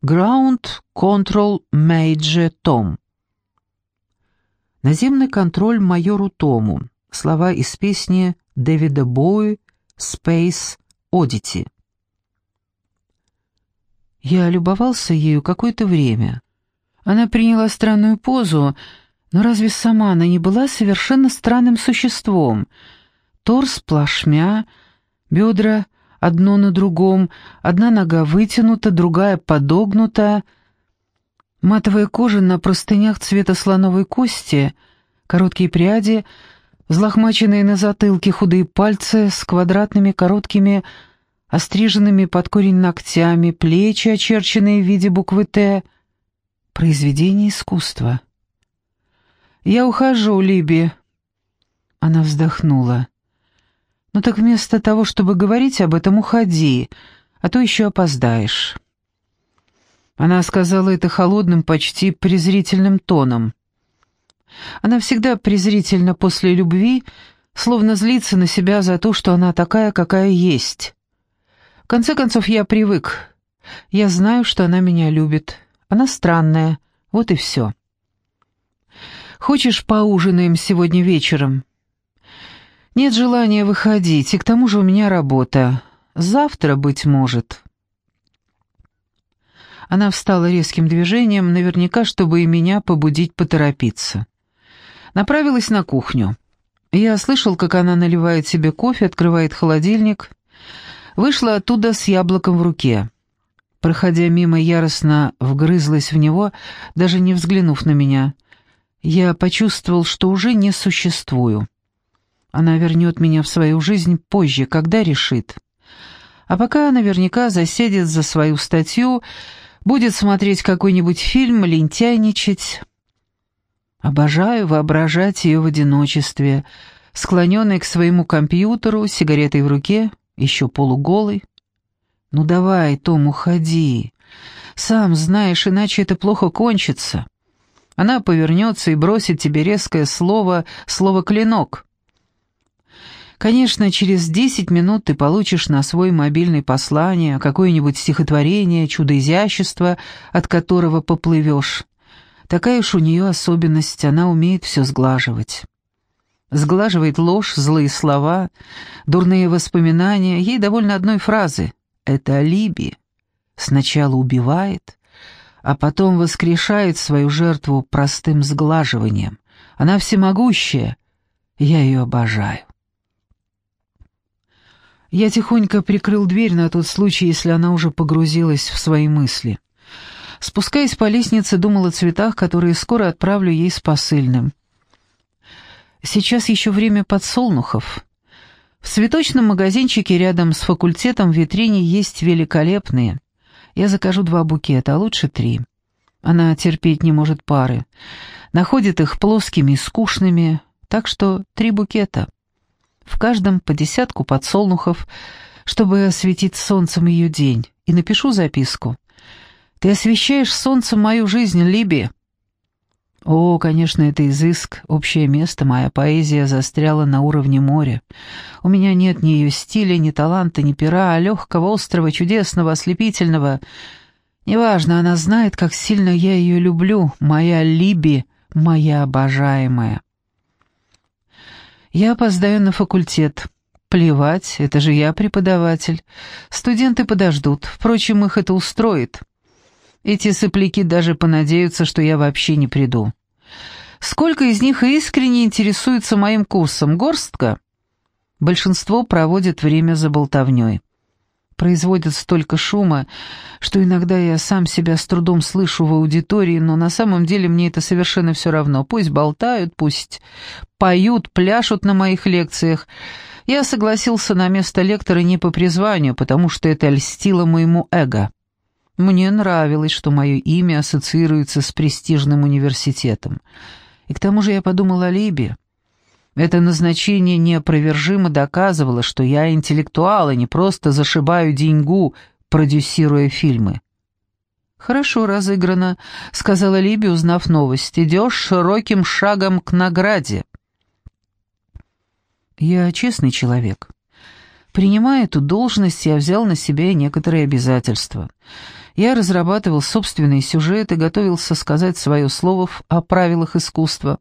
Ground Control Major Tom. Наземный контроль майору Тому. Слова из песни Дэвида Боуи «Space Oddity». Я любовался ею какое-то время. Она приняла странную позу, но разве сама она не была совершенно странным существом? Торс плашмя, бедра одно на другом, одна нога вытянута, другая подогнута, матовая кожа на простынях цвета слоновой кости, короткие пряди — взлохмаченные на затылке худые пальцы с квадратными короткими, остриженными под корень ногтями, плечи, очерченные в виде буквы «Т». Произведение искусства. «Я ухожу, Либи». Она вздохнула. «Ну так вместо того, чтобы говорить об этом, уходи, а то еще опоздаешь». Она сказала это холодным, почти презрительным тоном. Она всегда презрительна после любви, словно злится на себя за то, что она такая, какая есть. В конце концов, я привык. Я знаю, что она меня любит. Она странная, вот и все. Хочешь, поужинаем сегодня вечером? Нет желания выходить, и к тому же у меня работа. Завтра, быть может. Она встала резким движением, наверняка, чтобы и меня побудить поторопиться. Направилась на кухню. Я слышал, как она наливает себе кофе, открывает холодильник. Вышла оттуда с яблоком в руке. Проходя мимо, яростно вгрызлась в него, даже не взглянув на меня. Я почувствовал, что уже не существую. Она вернет меня в свою жизнь позже, когда решит. А пока наверняка засядет за свою статью, будет смотреть какой-нибудь фильм, лентяйничать. Обожаю воображать ее в одиночестве, склоненной к своему компьютеру, сигаретой в руке, еще полуголой. «Ну давай, Том, уходи. Сам знаешь, иначе это плохо кончится». Она повернется и бросит тебе резкое слово, слово «клинок». Конечно, через десять минут ты получишь на свой мобильный послание, какое-нибудь стихотворение, чудо изящества, от которого поплывешь. Такая уж у нее особенность, она умеет все сглаживать. Сглаживает ложь, злые слова, дурные воспоминания. Ей довольно одной фразы. Это алиби. Сначала убивает, а потом воскрешает свою жертву простым сглаживанием. Она всемогущая. Я ее обожаю. Я тихонько прикрыл дверь на тот случай, если она уже погрузилась в свои мысли. Спускаясь по лестнице, думал о цветах, которые скоро отправлю ей с посыльным. Сейчас еще время подсолнухов. В цветочном магазинчике рядом с факультетом в витрине есть великолепные. Я закажу два букета, а лучше три. Она терпеть не может пары. Находит их плоскими и скучными, так что три букета. В каждом по десятку подсолнухов, чтобы осветить солнцем ее день, и напишу записку. Ты освещаешь солнцем мою жизнь, Либи. О, конечно, это изыск, общее место, моя поэзия застряла на уровне моря. У меня нет ни ее стиля, ни таланта, ни пера, а легкого, острого, чудесного, ослепительного. Неважно, она знает, как сильно я ее люблю, моя Либи, моя обожаемая. Я опоздаю на факультет. Плевать, это же я преподаватель. Студенты подождут, впрочем, их это устроит. Эти сопляки даже понадеются, что я вообще не приду. Сколько из них искренне интересуются моим курсом? Горстка? Большинство проводит время за болтовней. Производят столько шума, что иногда я сам себя с трудом слышу в аудитории, но на самом деле мне это совершенно все равно. Пусть болтают, пусть поют, пляшут на моих лекциях. Я согласился на место лектора не по призванию, потому что это льстило моему эго. Мне нравилось, что мое имя ассоциируется с престижным университетом. И к тому же я подумал о Либе. Это назначение неопровержимо доказывало, что я интеллектуал, и не просто зашибаю деньгу, продюсируя фильмы. «Хорошо разыграно», — сказала Либи, узнав новость. «Идешь широким шагом к награде». «Я честный человек. Принимая эту должность, я взял на себя некоторые обязательства». Я разрабатывал собственные сюжеты, готовился сказать свое слово о правилах искусства,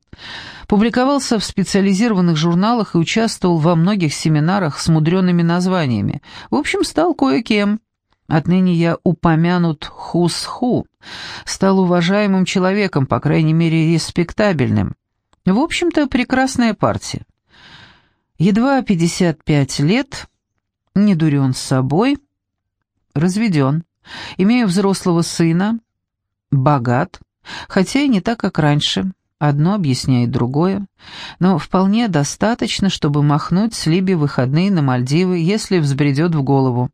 публиковался в специализированных журналах и участвовал во многих семинарах с мудреными названиями. В общем, стал кое-кем. Отныне я упомянут хус-ху, стал уважаемым человеком, по крайней мере, респектабельным. В общем-то, прекрасная партия. Едва 55 лет, не дурен с собой, разведен, имею взрослого сына, богат, хотя и не так, как раньше, одно объясняет другое, но вполне достаточно, чтобы махнуть с Либи выходные на Мальдивы, если взбредет в голову.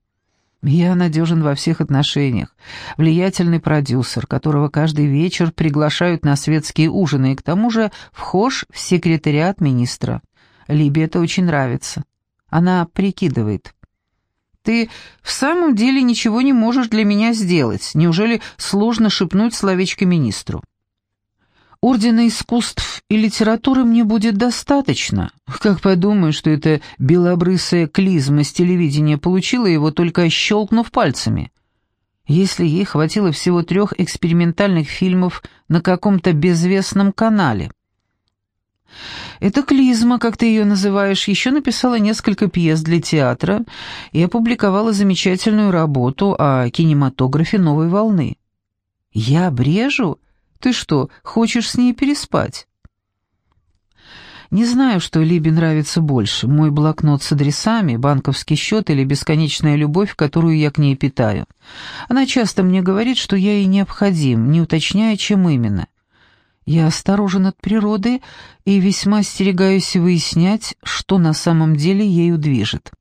Я надежен во всех отношениях, влиятельный продюсер, которого каждый вечер приглашают на светские ужины, и к тому же вхож в секретариат министра. Либе это очень нравится. Она прикидывает. «Ты в самом деле ничего не можешь для меня сделать. Неужели сложно шепнуть словечко министру?» Ордена искусств и литературы мне будет достаточно. Как подумаю, что эта белобрысая клизма с телевидения получила его, только щелкнув пальцами. Если ей хватило всего трех экспериментальных фильмов на каком-то безвестном канале. Эта клизма, как ты ее называешь, еще написала несколько пьес для театра и опубликовала замечательную работу о кинематографе новой волны. Я брежу? Ты что, хочешь с ней переспать?» Не знаю, что Либе нравится больше, мой блокнот с адресами, банковский счет или бесконечная любовь, которую я к ней питаю. Она часто мне говорит, что я ей необходим, не уточняя, чем именно. Я осторожен от природы и весьма остерегаюсь выяснять, что на самом деле ею движет.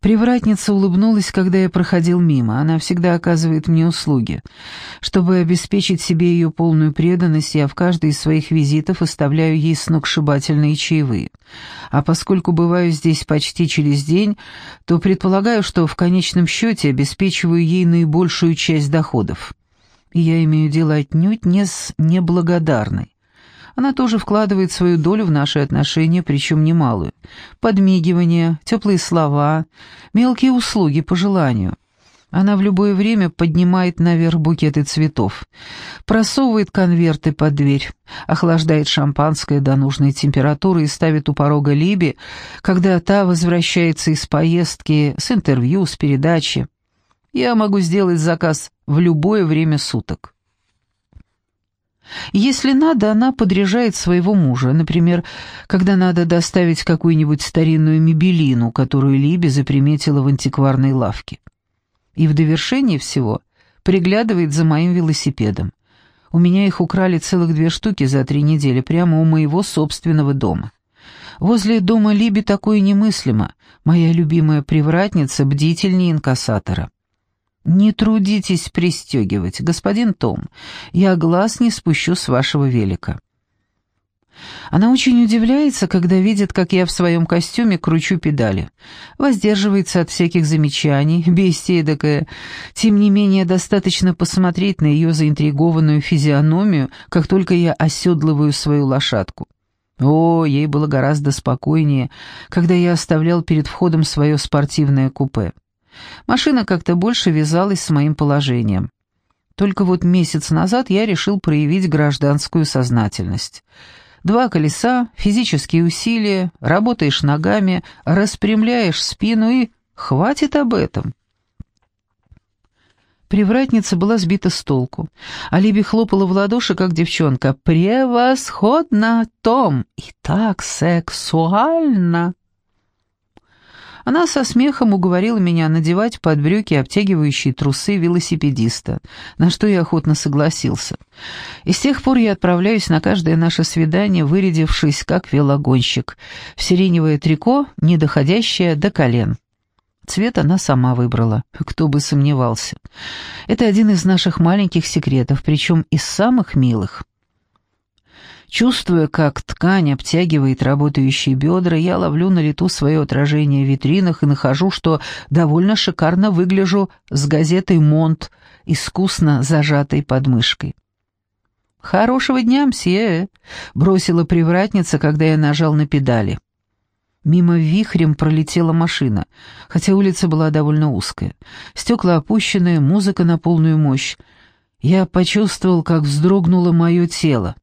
Привратница улыбнулась, когда я проходил мимо. Она всегда оказывает мне услуги. Чтобы обеспечить себе ее полную преданность, я в каждый из своих визитов оставляю ей сногсшибательные чаевые. А поскольку бываю здесь почти через день, то предполагаю, что в конечном счете обеспечиваю ей наибольшую часть доходов. И я имею дело отнюдь не с неблагодарной. Она тоже вкладывает свою долю в наши отношения, причем немалую. Подмигивание, теплые слова, мелкие услуги по желанию. Она в любое время поднимает наверх букеты цветов, просовывает конверты под дверь, охлаждает шампанское до нужной температуры и ставит у порога Либи, когда та возвращается из поездки, с интервью, с передачи. Я могу сделать заказ в любое время суток. Если надо, она подряжает своего мужа, например, когда надо доставить какую-нибудь старинную мебелину, которую Либи заприметила в антикварной лавке. И в довершение всего приглядывает за моим велосипедом. У меня их украли целых две штуки за три недели прямо у моего собственного дома. Возле дома Либи такое немыслимо. Моя любимая привратница бдительнее инкассатора. «Не трудитесь пристегивать, господин Том. Я глаз не спущу с вашего велика». Она очень удивляется, когда видит, как я в своем костюме кручу педали. Воздерживается от всяких замечаний, бестия эдакая. Тем не менее, достаточно посмотреть на ее заинтригованную физиономию, как только я оседлываю свою лошадку. О, ей было гораздо спокойнее, когда я оставлял перед входом свое спортивное купе. Машина как-то больше вязалась с моим положением. Только вот месяц назад я решил проявить гражданскую сознательность. Два колеса, физические усилия, работаешь ногами, распрямляешь спину и... Хватит об этом. Привратница была сбита с толку. А хлопала в ладоши, как девчонка. «Превосходно, Том! И так сексуально!» Она со смехом уговорила меня надевать под брюки обтягивающие трусы велосипедиста, на что я охотно согласился. И с тех пор я отправляюсь на каждое наше свидание, вырядившись как велогонщик, в сиреневое трико, не доходящее до колен. Цвет она сама выбрала, кто бы сомневался. Это один из наших маленьких секретов, причем из самых милых. Чувствуя, как ткань обтягивает работающие бедра, я ловлю на лету свое отражение в витринах и нахожу, что довольно шикарно выгляжу с газетой «Монт», искусно зажатой под мышкой. «Хорошего дня, мсье!» — бросила привратница, когда я нажал на педали. Мимо вихрем пролетела машина, хотя улица была довольно узкая. Стекла опущенные, музыка на полную мощь. Я почувствовал, как вздрогнуло мое тело.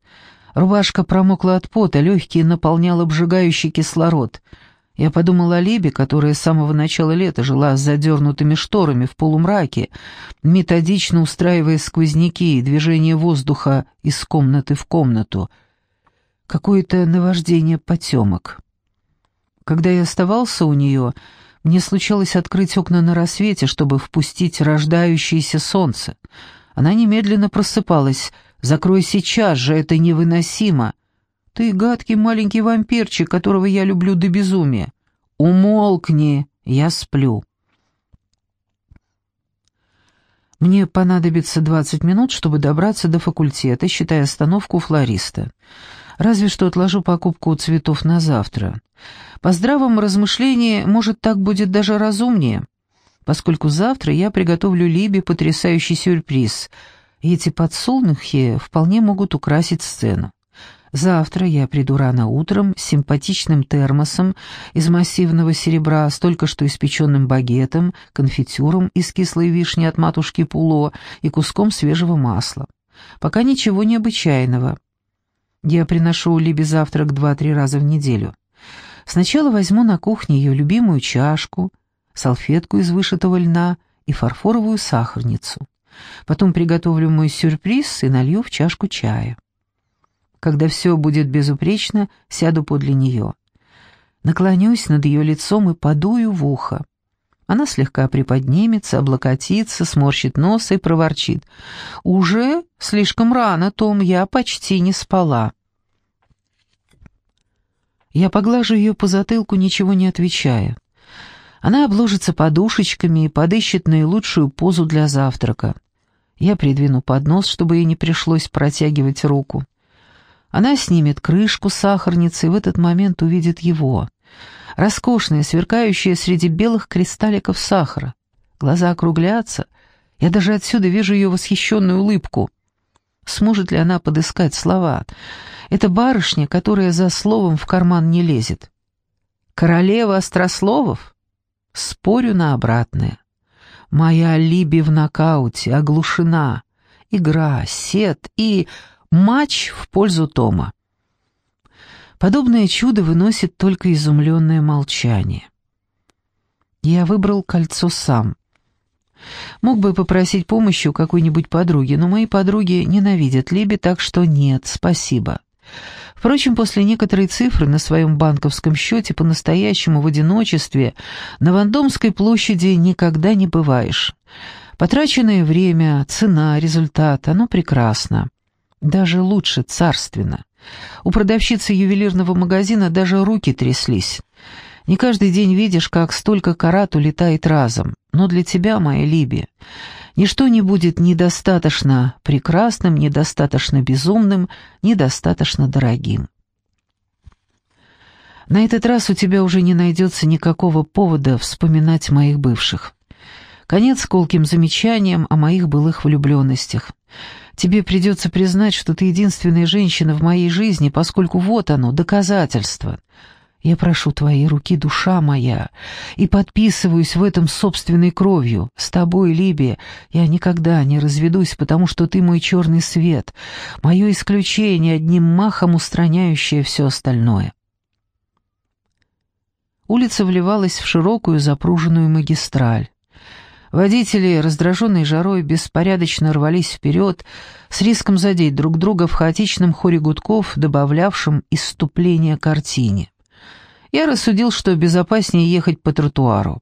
Рубашка промокла от пота, легкие наполнял обжигающий кислород. Я подумал о Либе, которая с самого начала лета жила с задернутыми шторами в полумраке, методично устраивая сквозняки и движение воздуха из комнаты в комнату. Какое-то наваждение потемок. Когда я оставался у нее, мне случалось открыть окна на рассвете, чтобы впустить рождающееся солнце. Она немедленно просыпалась. «Закрой сейчас же, это невыносимо!» «Ты гадкий маленький вампирчик, которого я люблю до безумия!» «Умолкни, я сплю!» Мне понадобится 20 минут, чтобы добраться до факультета, считая остановку флориста. Разве что отложу покупку цветов на завтра. По здравому размышлению, может, так будет даже разумнее, поскольку завтра я приготовлю Либе потрясающий сюрприз, и эти подсолнухи вполне могут украсить сцену. Завтра я приду рано утром с симпатичным термосом из массивного серебра, с только что испеченным багетом, конфитюром из кислой вишни от матушки Пуло и куском свежего масла. Пока ничего необычайного. Я приношу Либе завтрак два-три раза в неделю. Сначала возьму на кухне ее любимую чашку, салфетку из вышитого льна и фарфоровую сахарницу. Потом приготовлю мой сюрприз и налью в чашку чая. Когда все будет безупречно, сяду подле нее. Наклонюсь над ее лицом и подую в ухо. Она слегка приподнимется, облокотится, сморщит нос и проворчит. «Уже слишком рано, Том, я почти не спала». Я поглажу ее по затылку, ничего не отвечая. Она обложится подушечками и подыщет наилучшую позу для завтрака. Я придвину поднос, чтобы ей не пришлось протягивать руку. Она снимет крышку сахарницы и в этот момент увидит его. Роскошное, сверкающее среди белых кристалликов сахара. Глаза округлятся. Я даже отсюда вижу ее восхищенную улыбку. Сможет ли она подыскать слова? Это барышня, которая за словом в карман не лезет. Королева острословов? Спорю на обратное. Моя Либи в нокауте, оглушена. Игра, сет и матч в пользу Тома. Подобное чудо выносит только изумленное молчание. Я выбрал кольцо сам. Мог бы попросить помощи у какой-нибудь подруги, но мои подруги ненавидят Либи, так что нет, спасибо. Впрочем, после некоторой цифры на своем банковском счете по-настоящему в одиночестве на Вандомской площади никогда не бываешь. Потраченное время, цена, результат — оно прекрасно. Даже лучше, царственно. У продавщицы ювелирного магазина даже руки тряслись. Не каждый день видишь, как столько карат улетает разом. Но для тебя, моя Либи, ничто не будет недостаточно прекрасным, недостаточно безумным, недостаточно дорогим. На этот раз у тебя уже не найдется никакого повода вспоминать моих бывших. Конец колким замечаниям о моих былых влюбленностях. Тебе придется признать, что ты единственная женщина в моей жизни, поскольку вот оно, доказательство. Я прошу твоей руки, душа моя, и подписываюсь в этом собственной кровью. С тобой, Либия, я никогда не разведусь, потому что ты мой черный свет, мое исключение, одним махом устраняющее все остальное. Улица вливалась в широкую запруженную магистраль. Водители, раздраженные жарой, беспорядочно рвались вперед, с риском задеть друг друга в хаотичном хоре гудков, добавлявшем иступление картине я рассудил, что безопаснее ехать по тротуару.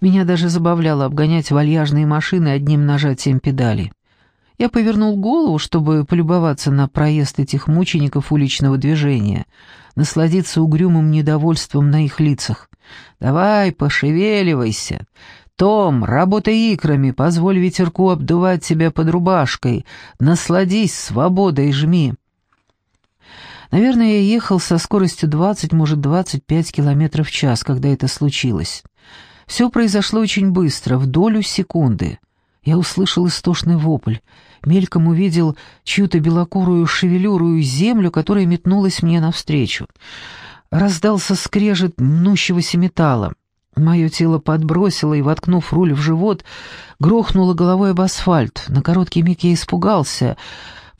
Меня даже забавляло обгонять вальяжные машины одним нажатием педали. Я повернул голову, чтобы полюбоваться на проезд этих мучеников уличного движения, насладиться угрюмым недовольством на их лицах. «Давай, пошевеливайся!» «Том, работай икрами, позволь ветерку обдувать тебя под рубашкой, насладись свободой, жми!» Наверное, я ехал со скоростью 20, может, 25 километров в час, когда это случилось. Все произошло очень быстро, в долю секунды. Я услышал истошный вопль, мельком увидел чью-то белокурую шевелюрую землю, которая метнулась мне навстречу. раздался скрежет мнущегося металла. Мое тело подбросило и, воткнув руль в живот, грохнуло головой об асфальт. На короткий миг я испугался,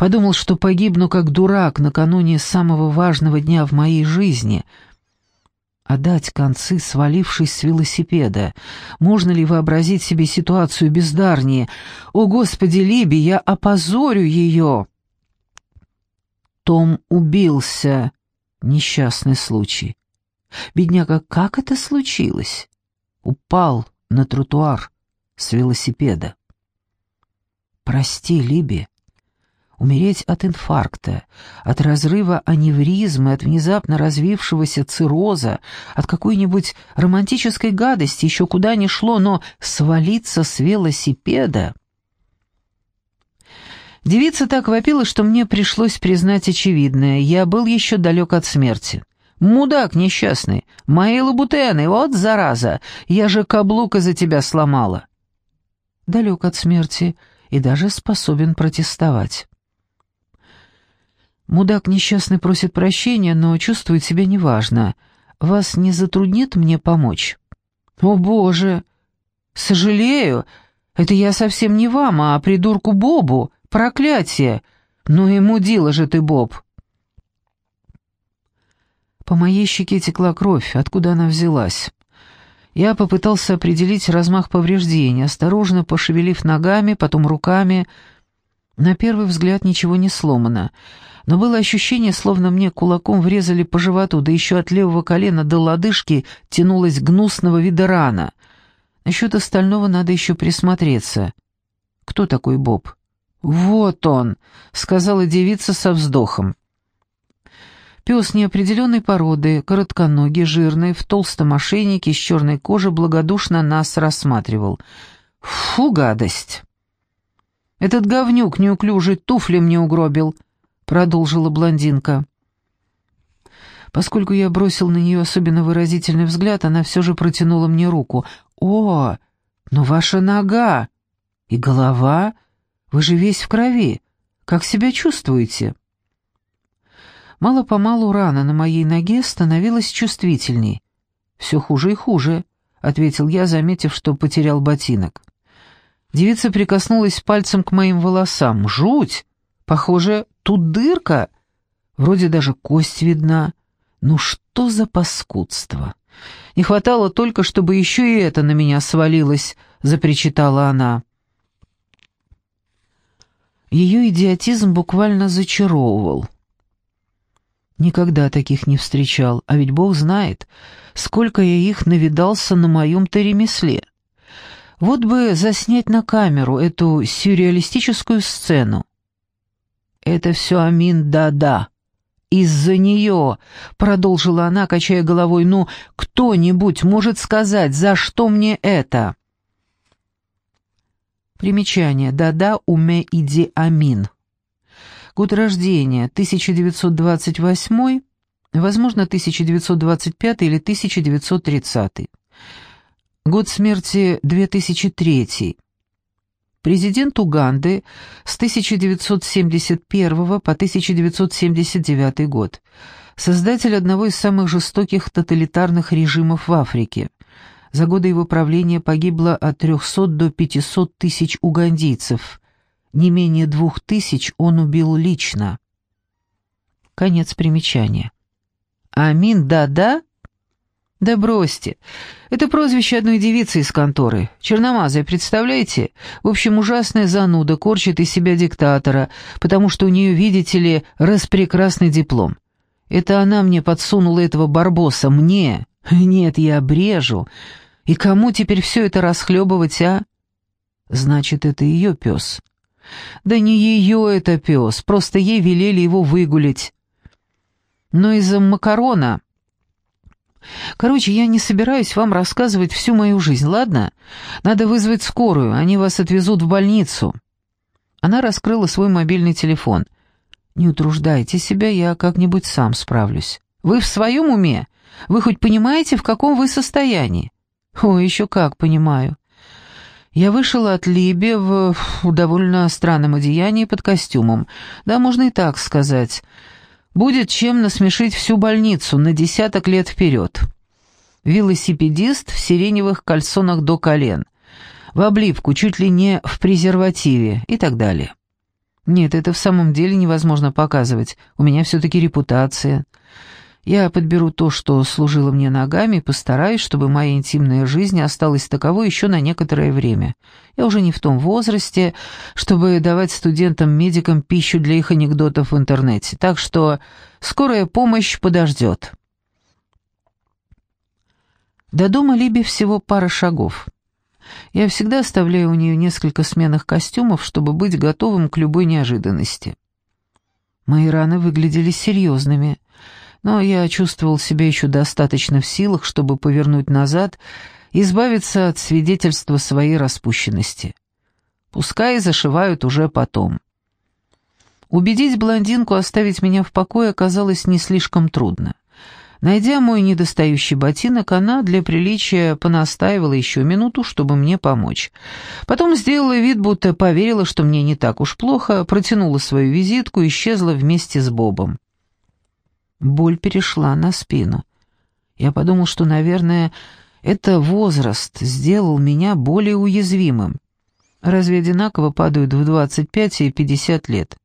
подумал, что погибну как дурак накануне самого важного дня в моей жизни — отдать концы, свалившись с велосипеда. Можно ли вообразить себе ситуацию бездарнее? О, Господи, Либи, я опозорю ее! Том убился. Несчастный случай. Бедняга, как это случилось? Упал на тротуар с велосипеда. Прости, Либи, умереть от инфаркта, от разрыва аневризмы, от внезапно развившегося цирроза, от какой-нибудь романтической гадости, еще куда ни шло, но свалиться с велосипеда... Девица так вопила, что мне пришлось признать очевидное. Я был еще далек от смерти. «Мудак несчастный! Мои лабутены! Вот зараза! Я же каблук из-за тебя сломала!» Далек от смерти и даже способен протестовать. Мудак несчастный просит прощения, но чувствует себя неважно. Вас не затруднит мне помочь? О, Боже! Сожалею, это я совсем не вам, а придурку Бобу. Проклятие! Ну и мудила же ты, Боб. По моей щеке текла кровь, откуда она взялась. Я попытался определить размах повреждений, осторожно пошевелив ногами, потом руками. На первый взгляд ничего не сломано но было ощущение, словно мне кулаком врезали по животу, да еще от левого колена до лодыжки тянулась гнусного вида рана. Насчет остального надо еще присмотреться. Кто такой Боб? «Вот он», — сказала девица со вздохом. Пес неопределенной породы, коротконогий, жирный, в толстом ошейнике, с черной кожей, благодушно нас рассматривал. «Фу, гадость!» «Этот говнюк неуклюжий туфли мне угробил», — продолжила блондинка. Поскольку я бросил на нее особенно выразительный взгляд, она все же протянула мне руку. «О, но ваша нога! И голова! Вы же весь в крови! Как себя чувствуете?» Мало-помалу рана на моей ноге становилась чувствительней. «Все хуже и хуже», — ответил я, заметив, что потерял ботинок. Девица прикоснулась пальцем к моим волосам. «Жуть! Похоже, тут дырка. Вроде даже кость видна. Ну что за паскудство? Не хватало только, чтобы еще и это на меня свалилось, запричитала она. Ее идиотизм буквально зачаровывал. Никогда таких не встречал, а ведь Бог знает, сколько я их навидался на моем-то ремесле. Вот бы заснять на камеру эту сюрреалистическую сцену. «Это все Амин да-да. Из-за нее», — продолжила она, качая головой, «ну, кто-нибудь может сказать, за что мне это?» Примечание. Да-да, уме иди Амин. Год рождения 1928, возможно, 1925 или 1930. Год смерти 2003. Президент Уганды с 1971 по 1979 год. Создатель одного из самых жестоких тоталитарных режимов в Африке. За годы его правления погибло от 300 до 500 тысяч угандийцев. Не менее двух тысяч он убил лично. Конец примечания. Амин, да-да? «Да бросьте. Это прозвище одной девицы из конторы. Черномазая, представляете? В общем, ужасная зануда, корчит из себя диктатора, потому что у нее, видите ли, распрекрасный диплом. Это она мне подсунула этого барбоса, мне. Нет, я обрежу. И кому теперь все это расхлебывать, а? Значит, это ее пес. Да не ее это пес, просто ей велели его выгулить. Но из-за макарона Короче, я не собираюсь вам рассказывать всю мою жизнь, ладно? Надо вызвать скорую, они вас отвезут в больницу». Она раскрыла свой мобильный телефон. «Не утруждайте себя, я как-нибудь сам справлюсь. Вы в своем уме? Вы хоть понимаете, в каком вы состоянии?» «О, еще как понимаю». Я вышла от Либи в, довольно странном одеянии под костюмом. Да, можно и так сказать. Будет чем насмешить всю больницу на десяток лет вперед. Велосипедист в сиреневых кальсонах до колен, в обливку, чуть ли не в презервативе и так далее. Нет, это в самом деле невозможно показывать, у меня все-таки репутация. Я подберу то, что служило мне ногами, и постараюсь, чтобы моя интимная жизнь осталась таковой еще на некоторое время. Я уже не в том возрасте, чтобы давать студентам-медикам пищу для их анекдотов в интернете, так что скорая помощь подождет. До дома Либи всего пара шагов. Я всегда оставляю у нее несколько сменных костюмов, чтобы быть готовым к любой неожиданности. Мои раны выглядели серьезными — но я чувствовал себя еще достаточно в силах, чтобы повернуть назад и избавиться от свидетельства своей распущенности. Пускай зашивают уже потом. Убедить блондинку оставить меня в покое оказалось не слишком трудно. Найдя мой недостающий ботинок, она для приличия понастаивала еще минуту, чтобы мне помочь. Потом сделала вид, будто поверила, что мне не так уж плохо, протянула свою визитку и исчезла вместе с Бобом. Боль перешла на спину. Я подумал, что, наверное, это возраст сделал меня более уязвимым. Разве одинаково падают в 25 и 50 лет?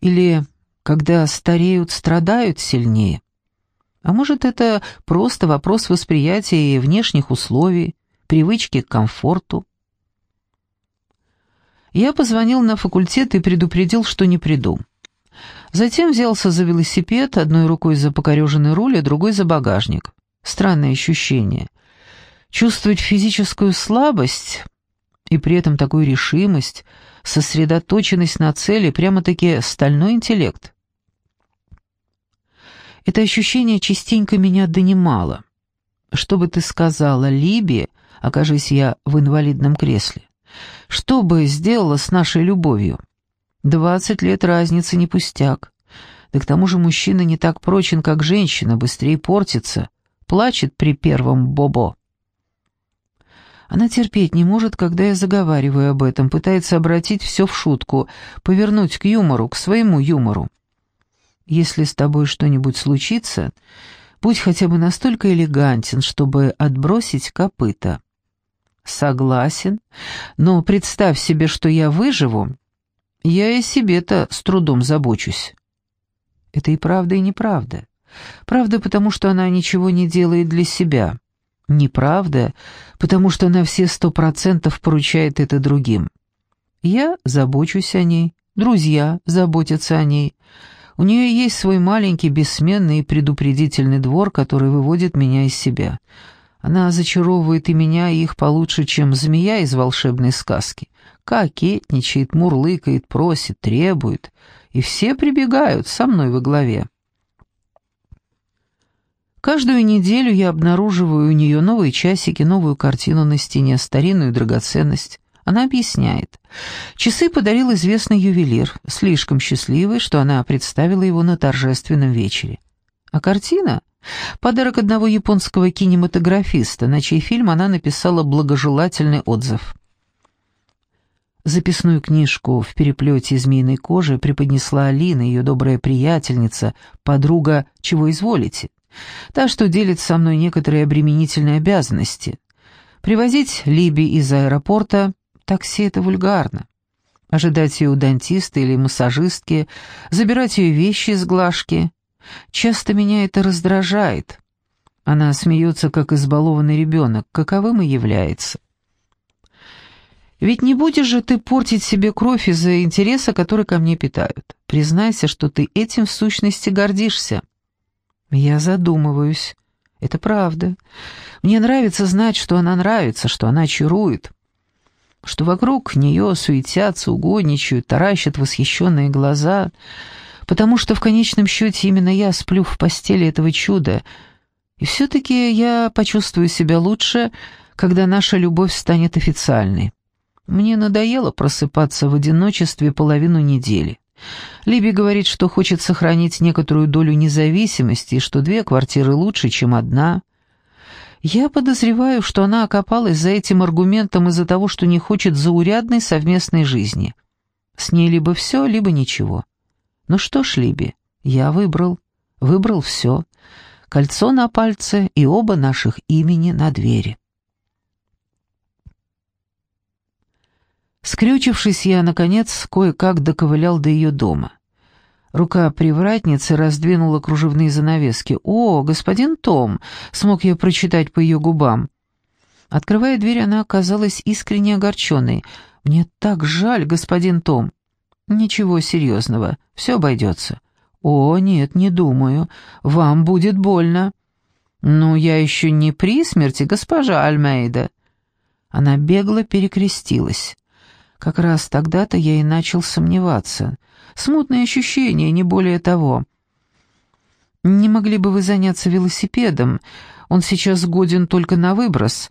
Или когда стареют, страдают сильнее? А может, это просто вопрос восприятия внешних условий, привычки к комфорту? Я позвонил на факультет и предупредил, что не приду. Затем взялся за велосипед, одной рукой за покореженный руль, а другой за багажник. Странное ощущение. Чувствовать физическую слабость и при этом такую решимость, сосредоточенность на цели, прямо-таки стальной интеллект. Это ощущение частенько меня донимало. Что бы ты сказала Либе, окажись я в инвалидном кресле? Что бы сделала с нашей любовью? Двадцать лет разницы не пустяк. Да к тому же мужчина не так прочен, как женщина, быстрее портится, плачет при первом бобо. Она терпеть не может, когда я заговариваю об этом, пытается обратить все в шутку, повернуть к юмору, к своему юмору. Если с тобой что-нибудь случится, будь хотя бы настолько элегантен, чтобы отбросить копыта. Согласен, но представь себе, что я выживу, я и себе-то с трудом забочусь. Это и правда, и неправда. Правда, потому что она ничего не делает для себя. Неправда, потому что она все сто процентов поручает это другим. Я забочусь о ней, друзья заботятся о ней. У нее есть свой маленький, бессменный предупредительный двор, который выводит меня из себя. Она зачаровывает и меня, и их получше, чем змея из волшебной сказки кокетничает, мурлыкает, просит, требует, и все прибегают со мной во главе. Каждую неделю я обнаруживаю у нее новые часики, новую картину на стене, старинную драгоценность. Она объясняет. Часы подарил известный ювелир, слишком счастливый, что она представила его на торжественном вечере. А картина — подарок одного японского кинематографиста, на чей фильм она написала благожелательный отзыв. Записную книжку в переплете змеиной кожи преподнесла Алина, ее добрая приятельница, подруга «Чего изволите?» Та, что делит со мной некоторые обременительные обязанности. Привозить Либи из аэропорта — такси — это вульгарно. Ожидать ее у дантиста или массажистки, забирать ее вещи из глажки. Часто меня это раздражает. Она смеется, как избалованный ребенок, каковым и является. Ведь не будешь же ты портить себе кровь из-за интереса, который ко мне питают. Признайся, что ты этим в сущности гордишься. Я задумываюсь. Это правда. Мне нравится знать, что она нравится, что она чарует, что вокруг нее суетятся, угодничают, таращат восхищенные глаза, потому что в конечном счете именно я сплю в постели этого чуда, и все-таки я почувствую себя лучше, когда наша любовь станет официальной. Мне надоело просыпаться в одиночестве половину недели. Либи говорит, что хочет сохранить некоторую долю независимости и что две квартиры лучше, чем одна. Я подозреваю, что она окопалась за этим аргументом из-за того, что не хочет заурядной совместной жизни. С ней либо все, либо ничего. Ну что ж, Либи, Я выбрал, выбрал все. Кольцо на пальце и оба наших имени на двери. Скрючившись, я, наконец, кое-как доковылял до ее дома. Рука привратницы раздвинула кружевные занавески. «О, господин Том!» — смог я прочитать по ее губам. Открывая дверь, она оказалась искренне огорченной. «Мне так жаль, господин Том». «Ничего серьезного, все обойдется». «О, нет, не думаю. Вам будет больно». «Ну, я еще не при смерти, госпожа Альмейда». Она бегло перекрестилась. Как раз тогда-то я и начал сомневаться. Смутное ощущение, не более того. «Не могли бы вы заняться велосипедом? Он сейчас годен только на выброс.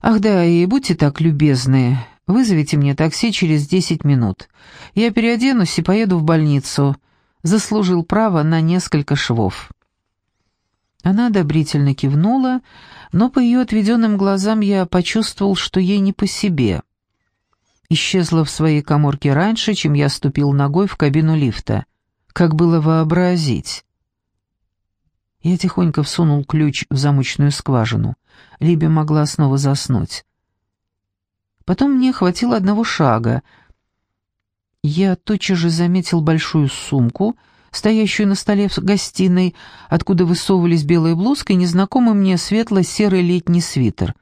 Ах да, и будьте так любезны, вызовите мне такси через десять минут. Я переоденусь и поеду в больницу. Заслужил право на несколько швов». Она одобрительно кивнула, но по ее отведенным глазам я почувствовал, что ей не по себе исчезла в своей коморке раньше, чем я ступил ногой в кабину лифта. Как было вообразить? Я тихонько всунул ключ в замочную скважину. Либи могла снова заснуть. Потом мне хватило одного шага. Я тотчас же заметил большую сумку, стоящую на столе в гостиной, откуда высовывались белая блузка и незнакомый мне светло-серый летний свитер.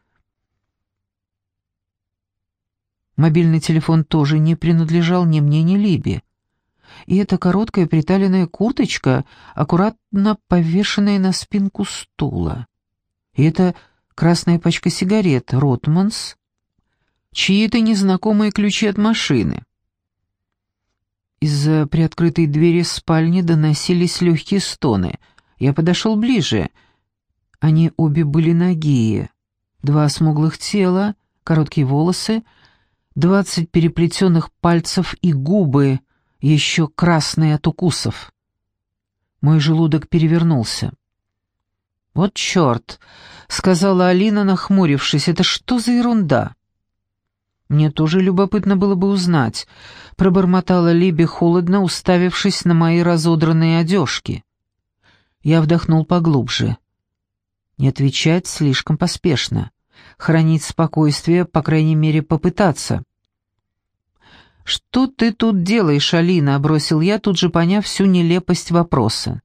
Мобильный телефон тоже не принадлежал ни мне, ни Либе. И эта короткая приталенная курточка, аккуратно повешенная на спинку стула. И эта красная пачка сигарет «Ротманс», чьи-то незнакомые ключи от машины. Из-за приоткрытой двери спальни доносились легкие стоны. Я подошел ближе. Они обе были нагие. Два смуглых тела, короткие волосы — двадцать переплетенных пальцев и губы, еще красные от укусов. Мой желудок перевернулся. «Вот черт!» — сказала Алина, нахмурившись. «Это что за ерунда?» «Мне тоже любопытно было бы узнать», — пробормотала Либи холодно, уставившись на мои разодранные одежки. Я вдохнул поглубже. Не отвечать слишком поспешно. Хранить спокойствие, по крайней мере, попытаться. «Что ты тут делаешь, Алина?» — бросил я, тут же поняв всю нелепость вопроса.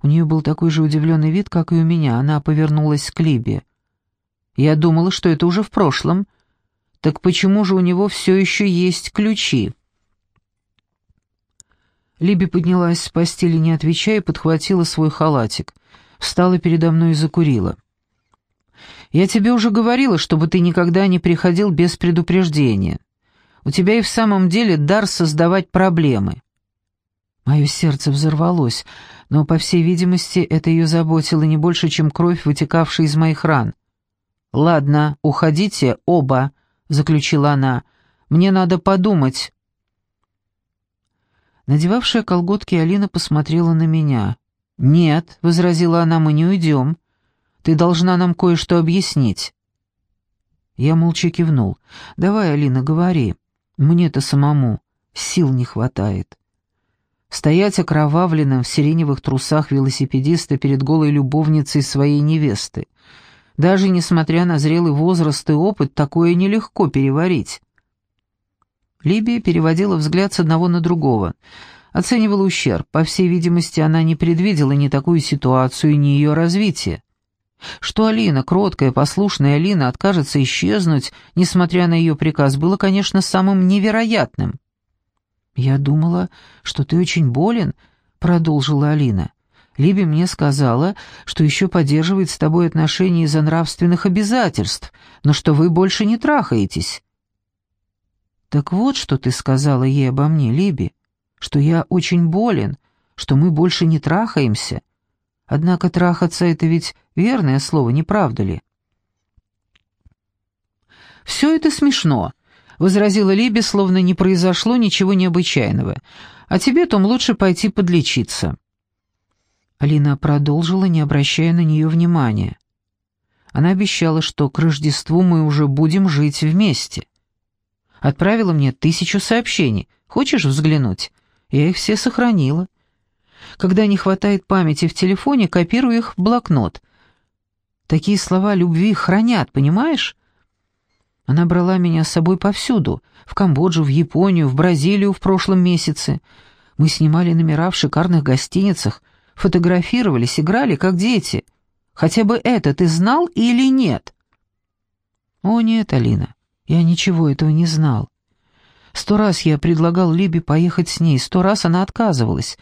У нее был такой же удивленный вид, как и у меня. Она повернулась к Либе. «Я думала, что это уже в прошлом. Так почему же у него все еще есть ключи?» Либи поднялась с постели, не отвечая, подхватила свой халатик. Встала передо мной и закурила. «Я тебе уже говорила, чтобы ты никогда не приходил без предупреждения. У тебя и в самом деле дар создавать проблемы». Мое сердце взорвалось, но, по всей видимости, это ее заботило не больше, чем кровь, вытекавшая из моих ран. «Ладно, уходите оба», — заключила она. «Мне надо подумать». Надевавшая колготки Алина посмотрела на меня. «Нет», — возразила она, — «мы не уйдем. Ты должна нам кое-что объяснить». Я молча кивнул. «Давай, Алина, говори». Мне-то самому сил не хватает. Стоять окровавленным в сиреневых трусах велосипедиста перед голой любовницей своей невесты. Даже несмотря на зрелый возраст и опыт, такое нелегко переварить. Либия переводила взгляд с одного на другого. Оценивала ущерб. По всей видимости, она не предвидела ни такую ситуацию, ни ее развитие. Что Алина, кроткая, послушная Алина, откажется исчезнуть, несмотря на ее приказ, было, конечно, самым невероятным. «Я думала, что ты очень болен», — продолжила Алина. «Либи мне сказала, что еще поддерживает с тобой отношения из-за нравственных обязательств, но что вы больше не трахаетесь». «Так вот, что ты сказала ей обо мне, Либи, что я очень болен, что мы больше не трахаемся». Однако трахаться — это ведь верное слово, не правда ли? «Все это смешно», — возразила Либи, словно не произошло ничего необычайного. «А тебе, Том, лучше пойти подлечиться». Алина продолжила, не обращая на нее внимания. Она обещала, что к Рождеству мы уже будем жить вместе. Отправила мне тысячу сообщений. Хочешь взглянуть? Я их все сохранила. Когда не хватает памяти в телефоне, копирую их в блокнот. Такие слова любви хранят, понимаешь? Она брала меня с собой повсюду. В Камбоджу, в Японию, в Бразилию в прошлом месяце. Мы снимали номера в шикарных гостиницах, фотографировались, играли, как дети. Хотя бы это ты знал или нет? О нет, Алина, я ничего этого не знал. Сто раз я предлагал Либе поехать с ней, сто раз она отказывалась.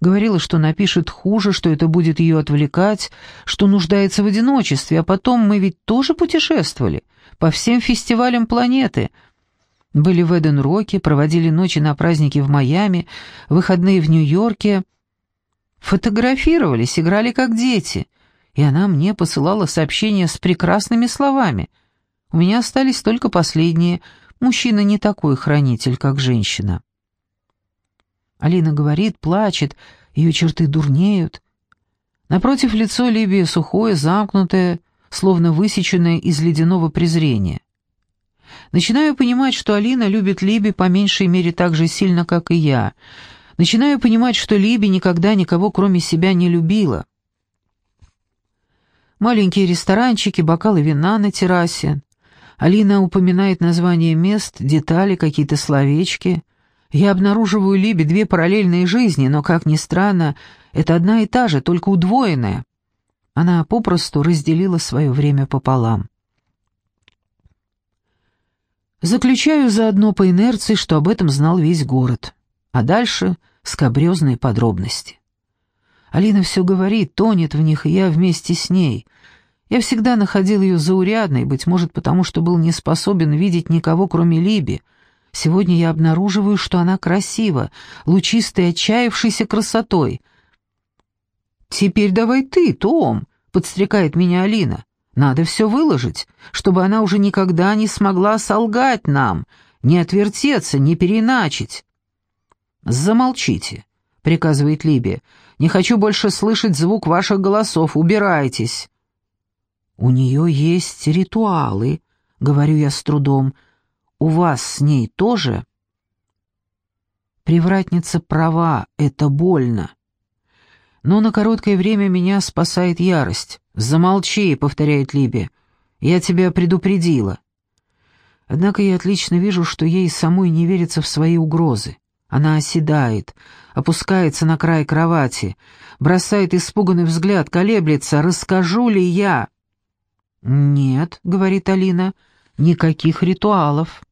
Говорила, что напишет хуже, что это будет ее отвлекать, что нуждается в одиночестве, а потом мы ведь тоже путешествовали по всем фестивалям планеты. Были в Эден-Роке, проводили ночи на праздники в Майами, выходные в Нью-Йорке. Фотографировались, играли как дети, и она мне посылала сообщения с прекрасными словами. У меня остались только последние. Мужчина не такой хранитель, как женщина. Алина говорит, плачет, ее черты дурнеют. Напротив лицо Либии сухое, замкнутое, словно высеченное из ледяного презрения. Начинаю понимать, что Алина любит Либи по меньшей мере так же сильно, как и я. Начинаю понимать, что Либи никогда никого кроме себя не любила. Маленькие ресторанчики, бокалы вина на террасе. Алина упоминает названия мест, детали, какие-то словечки — я обнаруживаю Либи две параллельные жизни, но, как ни странно, это одна и та же, только удвоенная. Она попросту разделила свое время пополам. Заключаю заодно по инерции, что об этом знал весь город. А дальше скобрезные подробности. Алина все говорит, тонет в них, и я вместе с ней. Я всегда находил ее заурядной, быть может, потому что был не способен видеть никого, кроме Либи — Сегодня я обнаруживаю, что она красива, лучистой, отчаявшейся красотой. «Теперь давай ты, Том», — подстрекает меня Алина. «Надо все выложить, чтобы она уже никогда не смогла солгать нам, не отвертеться, не переначить». «Замолчите», — приказывает Либия. «Не хочу больше слышать звук ваших голосов, убирайтесь». «У нее есть ритуалы», — говорю я с трудом, — у вас с ней тоже?» Привратница права, это больно. Но на короткое время меня спасает ярость. «Замолчи», — повторяет Либи. «Я тебя предупредила». Однако я отлично вижу, что ей самой не верится в свои угрозы. Она оседает, опускается на край кровати, бросает испуганный взгляд, колеблется. «Расскажу ли я?» «Нет», — говорит Алина, — «никаких ритуалов».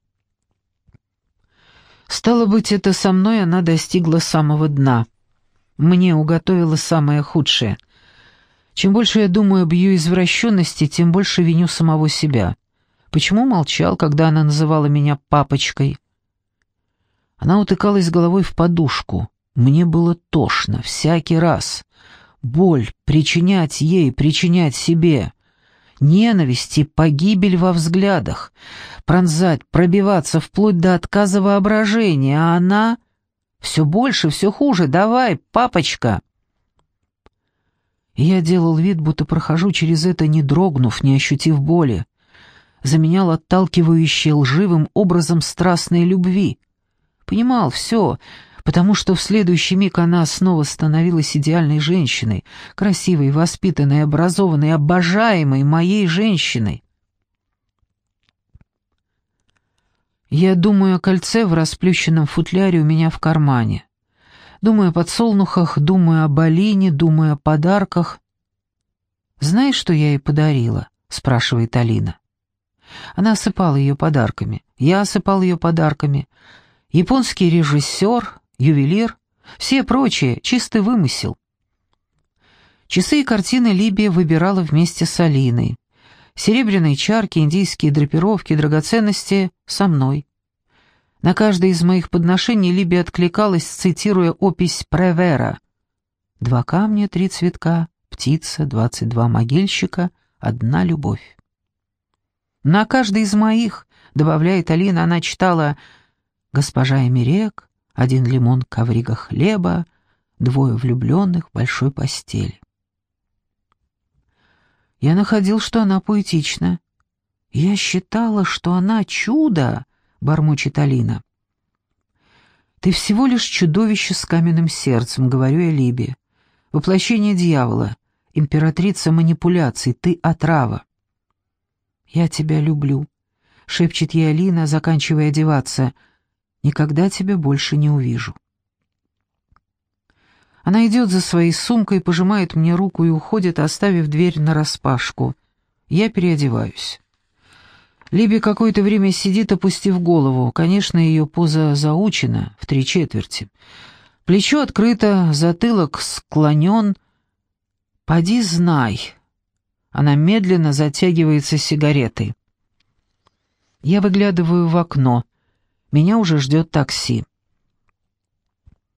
Стало быть, это со мной она достигла самого дна. Мне уготовила самое худшее. Чем больше я думаю об ее извращенности, тем больше виню самого себя. Почему молчал, когда она называла меня папочкой? Она утыкалась головой в подушку. Мне было тошно всякий раз. Боль причинять ей, причинять себе ненависть и погибель во взглядах, пронзать, пробиваться вплоть до отказа воображения, а она... Все больше, все хуже, давай, папочка. я делал вид, будто прохожу через это, не дрогнув, не ощутив боли. Заменял отталкивающее лживым образом страстной любви. Понимал все, потому что в следующий миг она снова становилась идеальной женщиной, красивой, воспитанной, образованной, обожаемой моей женщиной. Я думаю о кольце в расплющенном футляре у меня в кармане. Думаю о подсолнухах, думаю о Балине, думаю о подарках. «Знаешь, что я ей подарила?» — спрашивает Алина. Она осыпала ее подарками. Я осыпал ее подарками. Японский режиссер, ювелир, все прочие — чистый вымысел. Часы и картины Либия выбирала вместе с Алиной. Серебряные чарки, индийские драпировки, драгоценности — со мной. На каждое из моих подношений Либия откликалась, цитируя опись Превера. «Два камня, три цветка, птица, двадцать два могильщика, одна любовь». На каждый из моих, добавляет Алина, она читала «Госпожа Эмерек», один лимон коврига хлеба, двое влюбленных в большой постели. Я находил, что она поэтична. Я считала, что она чудо, бормочет Алина. «Ты всего лишь чудовище с каменным сердцем», — говорю я Либе. «Воплощение дьявола, императрица манипуляций, ты отрава». «Я тебя люблю», — шепчет ей Алина, заканчивая одеваться. «Никогда тебя больше не увижу». Она идет за своей сумкой, пожимает мне руку и уходит, оставив дверь нараспашку. Я переодеваюсь. Либи какое-то время сидит, опустив голову. Конечно, ее поза заучена, в три четверти. Плечо открыто, затылок склонен. «Поди знай». Она медленно затягивается сигаретой. Я выглядываю в окно. Меня уже ждет такси.